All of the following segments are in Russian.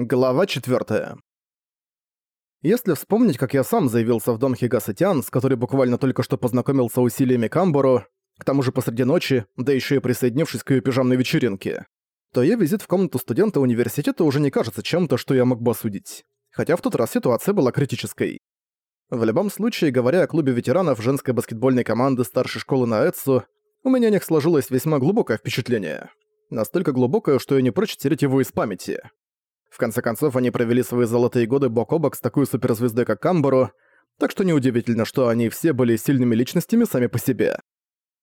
Глава 4. Если вспомнить, как я сам заявился в дом Хигасатян, с которой буквально только что познакомился усилиями Камбору, к тому же посреди ночи, да еще и присоединившись к ее пижамной вечеринке, то ее визит в комнату студента университета уже не кажется чем-то, что я мог бы осудить. Хотя в тот раз ситуация была критической. В любом случае, говоря о клубе ветеранов женской баскетбольной команды старшей школы на Эцу, у меня о них сложилось весьма глубокое впечатление. Настолько глубокое, что я не прочь терять его из памяти. В конце концов, они провели свои золотые годы бок о бок с такой суперзвездой, как Камбору, так что неудивительно, что они все были сильными личностями сами по себе.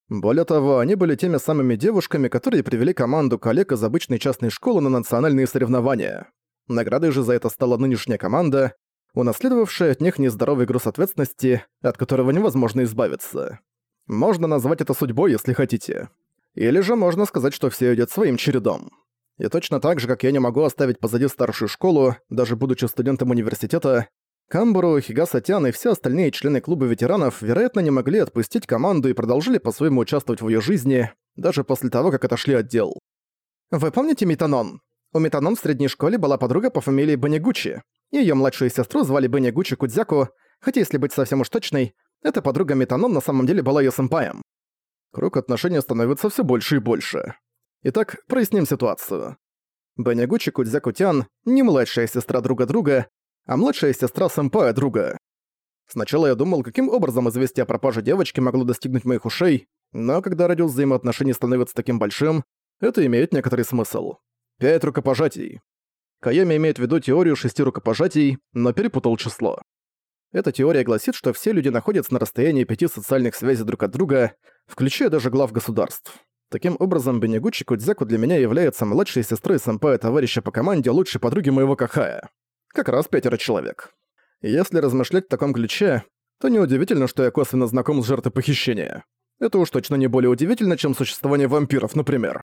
Более того, они были теми самыми девушками, которые привели команду коллег из обычной частной школы на национальные соревнования. Наградой же за это стала нынешняя команда, унаследовавшая от них нездоровый груз ответственности, от которого невозможно избавиться. Можно назвать это судьбой, если хотите. Или же можно сказать, что все идет своим чередом. И точно так же, как я не могу оставить позади старшую школу, даже будучи студентом университета, Камбуру, Хигасатян и все остальные члены клуба ветеранов, вероятно, не могли отпустить команду и продолжили по-своему участвовать в ее жизни, даже после того, как отошли от дел. Вы помните Митанон? У Митанон в средней школе была подруга по фамилии Банигучи. Её младшую сестру звали Банигучи Кудзяку, хотя если быть совсем уж точной, эта подруга Митанон на самом деле была её сэмпаем. Круг отношений становится все больше и больше. Итак, проясним ситуацию. Банягучи Кудзяку-тян не младшая сестра друга друга, а младшая сестра сэмпая друга. Сначала я думал, каким образом известие о пропаже девочки могло достигнуть моих ушей, но когда радиус взаимоотношений становится таким большим, это имеет некоторый смысл. Пять рукопожатий. Кайоми имеет в виду теорию шести рукопожатий, но перепутал число. Эта теория гласит, что все люди находятся на расстоянии пяти социальных связей друг от друга, включая даже глав государств. Таким образом, Бенегучи Кудзяку для меня является младшей сестрой сэмпая товарища по команде лучшей подруги моего Кахая. Как раз пятеро человек. если размышлять в таком ключе, то неудивительно, что я косвенно знаком с жертвой похищения. Это уж точно не более удивительно, чем существование вампиров, например.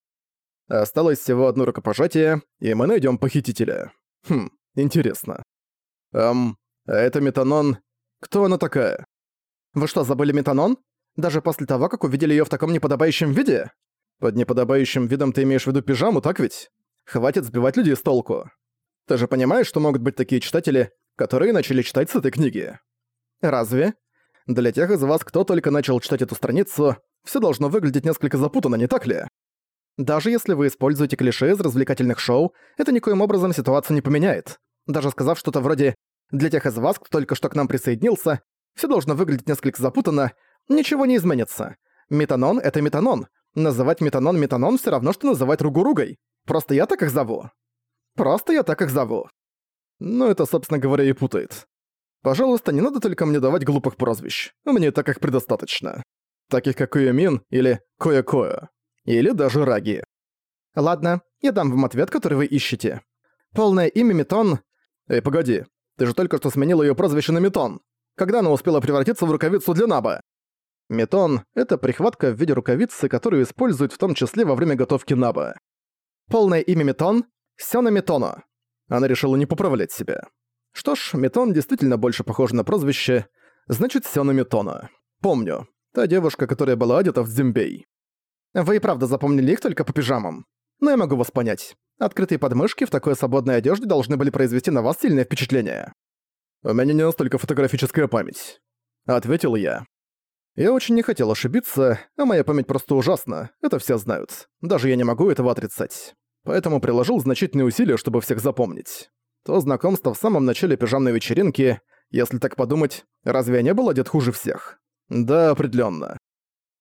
Осталось всего одно рукопожатие, и мы найдем похитителя. Хм, интересно. Эм, а это Метанон... Кто она такая? Вы что, забыли Метанон? Даже после того, как увидели ее в таком неподобающем виде? Под неподобающим видом ты имеешь в виду пижаму, так ведь? Хватит сбивать людей с толку. Ты же понимаешь, что могут быть такие читатели, которые начали читать с этой книги? Разве? Для тех из вас, кто только начал читать эту страницу, все должно выглядеть несколько запутанно, не так ли? Даже если вы используете клише из развлекательных шоу, это никоим образом ситуацию не поменяет. Даже сказав что-то вроде «для тех из вас, кто только что к нам присоединился», все должно выглядеть несколько запутанно, ничего не изменится. Метанон — это метанон, Называть метанон метанон все равно, что называть ругу ругой. Просто я так их зову. Просто я так их зову. Ну, это, собственно говоря, и путает. Пожалуйста, не надо только мне давать глупых прозвищ. Меня так их предостаточно. Таких как Куямин или Коя-Коя. Или даже Раги. Ладно, я дам вам ответ, который вы ищете. Полное имя Метон... Эй, погоди. Ты же только что сменил ее прозвище на Метон. Когда она успела превратиться в рукавицу для Наба? Метон — это прихватка в виде рукавицы, которую используют в том числе во время готовки наба. Полное имя Метон — Сёна Метоно. Она решила не поправлять себя. Что ж, Метон действительно больше похож на прозвище, значит Сёна Метона. Помню. Та девушка, которая была одета в Дзимбей. Вы и правда запомнили их только по пижамам. Но я могу вас понять. Открытые подмышки в такой свободной одежде должны были произвести на вас сильное впечатление. «У меня не настолько фотографическая память», — ответил я. Я очень не хотел ошибиться, а моя память просто ужасна, это все знают. Даже я не могу этого отрицать. Поэтому приложил значительные усилия, чтобы всех запомнить. То знакомство в самом начале пижамной вечеринки, если так подумать, разве я не был одет хуже всех? Да, определенно.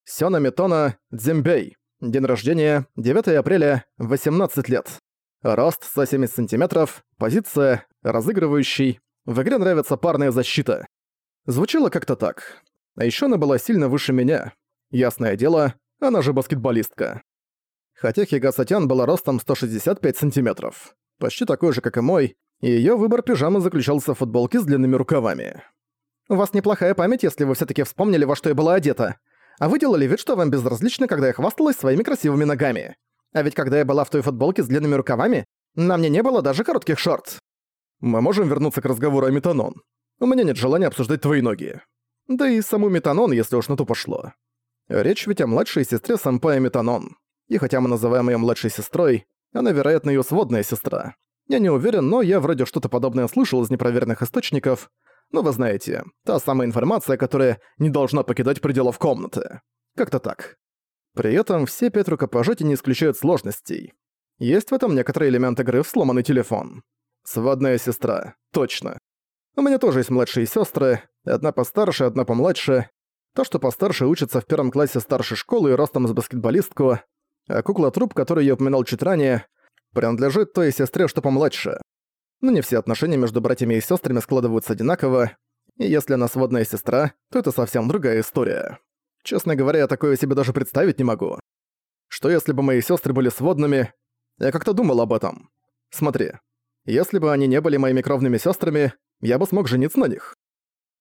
Сёна Метона Дзимбей. День рождения 9 апреля, 18 лет. Рост 170 сантиметров, позиция разыгрывающий. В игре нравится парная защита. Звучало как-то так. А ещё она была сильно выше меня. Ясное дело, она же баскетболистка. Хотя Хигасатян была ростом 165 сантиметров. Почти такой же, как и мой, и её выбор пижамы заключался в футболке с длинными рукавами. «У вас неплохая память, если вы всё-таки вспомнили, во что я была одета. А вы делали вид, что вам безразлично, когда я хвасталась своими красивыми ногами. А ведь когда я была в той футболке с длинными рукавами, на мне не было даже коротких шорт». «Мы можем вернуться к разговору о метанон. У меня нет желания обсуждать твои ноги. Да и саму Метанон, если уж на то пошло. Речь ведь о младшей сестре Сампая Метанон. И хотя мы называем её младшей сестрой, она, вероятно, её сводная сестра. Я не уверен, но я вроде что-то подобное слышал из непроверенных источников. Но вы знаете, та самая информация, которая не должна покидать пределов комнаты. Как-то так. При этом все пять рукопожатий не исключают сложностей. Есть в этом некоторые элементы игры в сломанный телефон. Сводная сестра. Точно. У меня тоже есть младшие сестры, одна постарше, одна помладше. То, что постарше учится в первом классе старшей школы и ростом с баскетболистку, а кукла-труп, который я упоминал чуть ранее, принадлежит той сестре, что помладше. Но не все отношения между братьями и сестрами складываются одинаково, и если она сводная сестра, то это совсем другая история. Честно говоря, я такое себе даже представить не могу. Что если бы мои сестры были сводными? Я как-то думал об этом. Смотри, если бы они не были моими кровными сестрами, я бы смог жениться на них.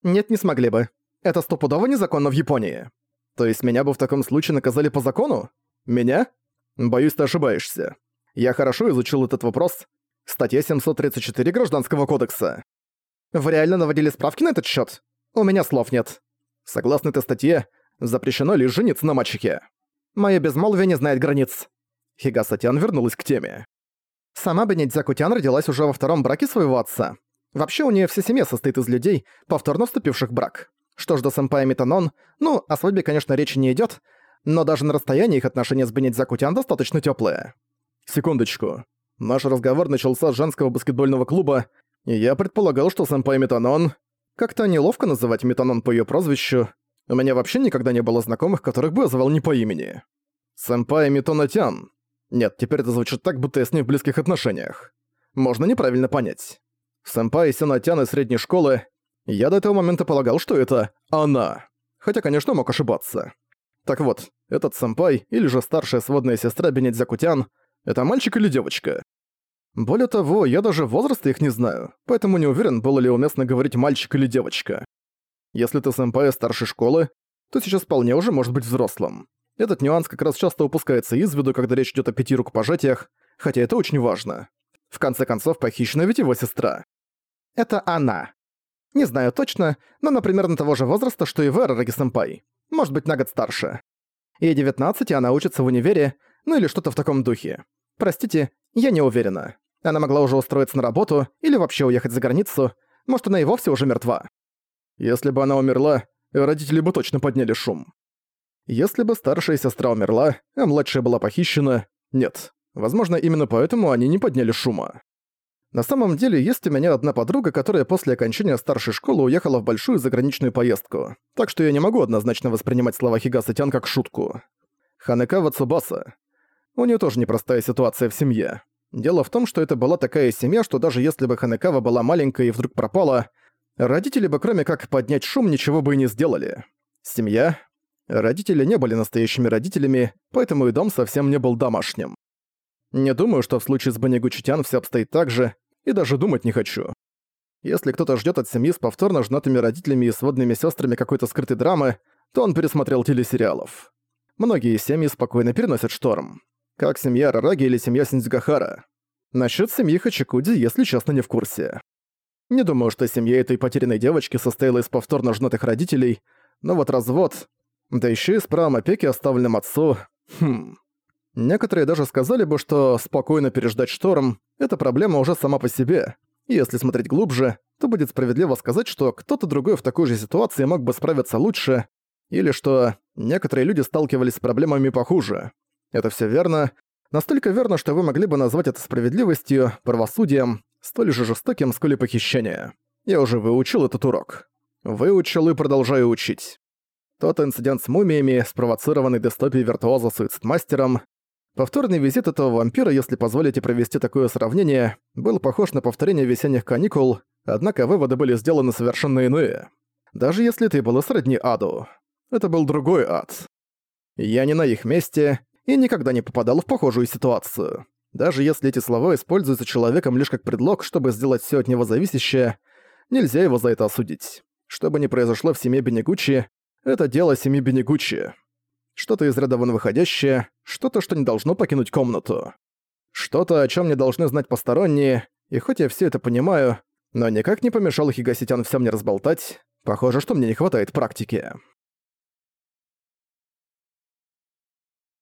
Нет, не смогли бы. Это стопудово незаконно в Японии. То есть меня бы в таком случае наказали по закону? Меня? Боюсь, ты ошибаешься. Я хорошо изучил этот вопрос. Статья 734 Гражданского кодекса. Вы реально наводили справки на этот счет? У меня слов нет. Согласно этой статье, запрещено лишь жениться на мальчике. Моё безмолвие не знает границ. Хигасатян вернулась к теме. Сама Бенедзякутян родилась уже во втором браке своего отца. Вообще у нее вся семья состоит из людей, повторно вступивших в брак. Что ж до сэмпая Метанон, ну, о свадьбе, конечно, речи не идет, но даже на расстоянии их отношения с Бенедзякутян достаточно теплые. Секундочку. Наш разговор начался с женского баскетбольного клуба, и я предполагал, что сэмпай Метанон... Как-то неловко называть Метанон по ее прозвищу. У меня вообще никогда не было знакомых, которых бы я звал не по имени. Сэмпай Метонатян. Нет, теперь это звучит так, будто я с ней в близких отношениях. Можно неправильно понять. Сэмпай Синатян из средней школы. Я до этого момента полагал, что это она. Хотя, конечно, мог ошибаться. Так вот, этот сэмпай, или же старшая сводная сестра Бенедзякутян, это мальчик или девочка? Более того, я даже возраста их не знаю, поэтому не уверен, было ли уместно говорить мальчик или девочка. Если ты сэмпай старшей школы, то сейчас вполне уже может быть взрослым. Этот нюанс как раз часто упускается из виду, когда речь идет о пяти рукопожатиях, хотя это очень важно. В конце концов, похищена ведь его сестра. Это она. Не знаю точно, но она примерно того же возраста, что и Вера Раги-сэмпай. Может быть, на год старше. Ей 19, и она учится в универе, ну или что-то в таком духе. Простите, я не уверена. Она могла уже устроиться на работу или вообще уехать за границу. Может, она и вовсе уже мертва. Если бы она умерла, родители бы точно подняли шум. Если бы старшая сестра умерла, а младшая была похищена, нет. Возможно, именно поэтому они не подняли шума. На самом деле, есть у меня одна подруга, которая после окончания старшей школы уехала в большую заграничную поездку, так что я не могу однозначно воспринимать слова Хигаса Тян как шутку. Ханекава Цубаса. У нее тоже непростая ситуация в семье. Дело в том, что это была такая семья, что даже если бы Ханекава была маленькая и вдруг пропала, родители бы кроме как поднять шум ничего бы и не сделали. Семья Родители не были настоящими родителями, поэтому и дом совсем не был домашним. Не думаю, что в случае с Банигучитян все обстоит так же, и даже думать не хочу. Если кто-то ждет от семьи с повторно женатыми родителями и сводными сестрами какой-то скрытой драмы, то он пересмотрел телесериалов. Многие семьи спокойно переносят шторм. Как семья Рараги или семья Синдзюгахара. Насчет семьи Хачикуди, если честно, не в курсе. Не думаю, что семья этой потерянной девочки состояла из повторно женатых родителей, но вот развод да еще и с правом опеки оставленным отцу. Хм. Некоторые даже сказали бы, что спокойно переждать шторм – это проблема уже сама по себе. И если смотреть глубже, то будет справедливо сказать, что кто-то другой в такой же ситуации мог бы справиться лучше, или что некоторые люди сталкивались с проблемами похуже. Это все верно. Настолько верно, что вы могли бы назвать это справедливостью, правосудием, столь же жестоким, сколь и похищение. Я уже выучил этот урок. Выучил и продолжаю учить. Тот инцидент с мумиями, спровоцированный дистопией виртуоза суицидмастером, повторный визит этого вампира, если позволите провести такое сравнение, был похож на повторение весенних каникул, однако выводы были сделаны совершенно иные. Даже если ты было сродни аду. Это был другой ад. Я не на их месте и никогда не попадал в похожую ситуацию. Даже если эти слова используются человеком лишь как предлог, чтобы сделать все от него зависящее, нельзя его за это осудить. Что бы ни произошло в семье Бенегучи, это дело семьи Бенегучи. Что-то из ряда вон выходящее, что-то, что не должно покинуть комнату. Что-то, о чем не должны знать посторонние, и хоть я все это понимаю, но никак не помешал Хигаситян всем мне разболтать, похоже, что мне не хватает практики.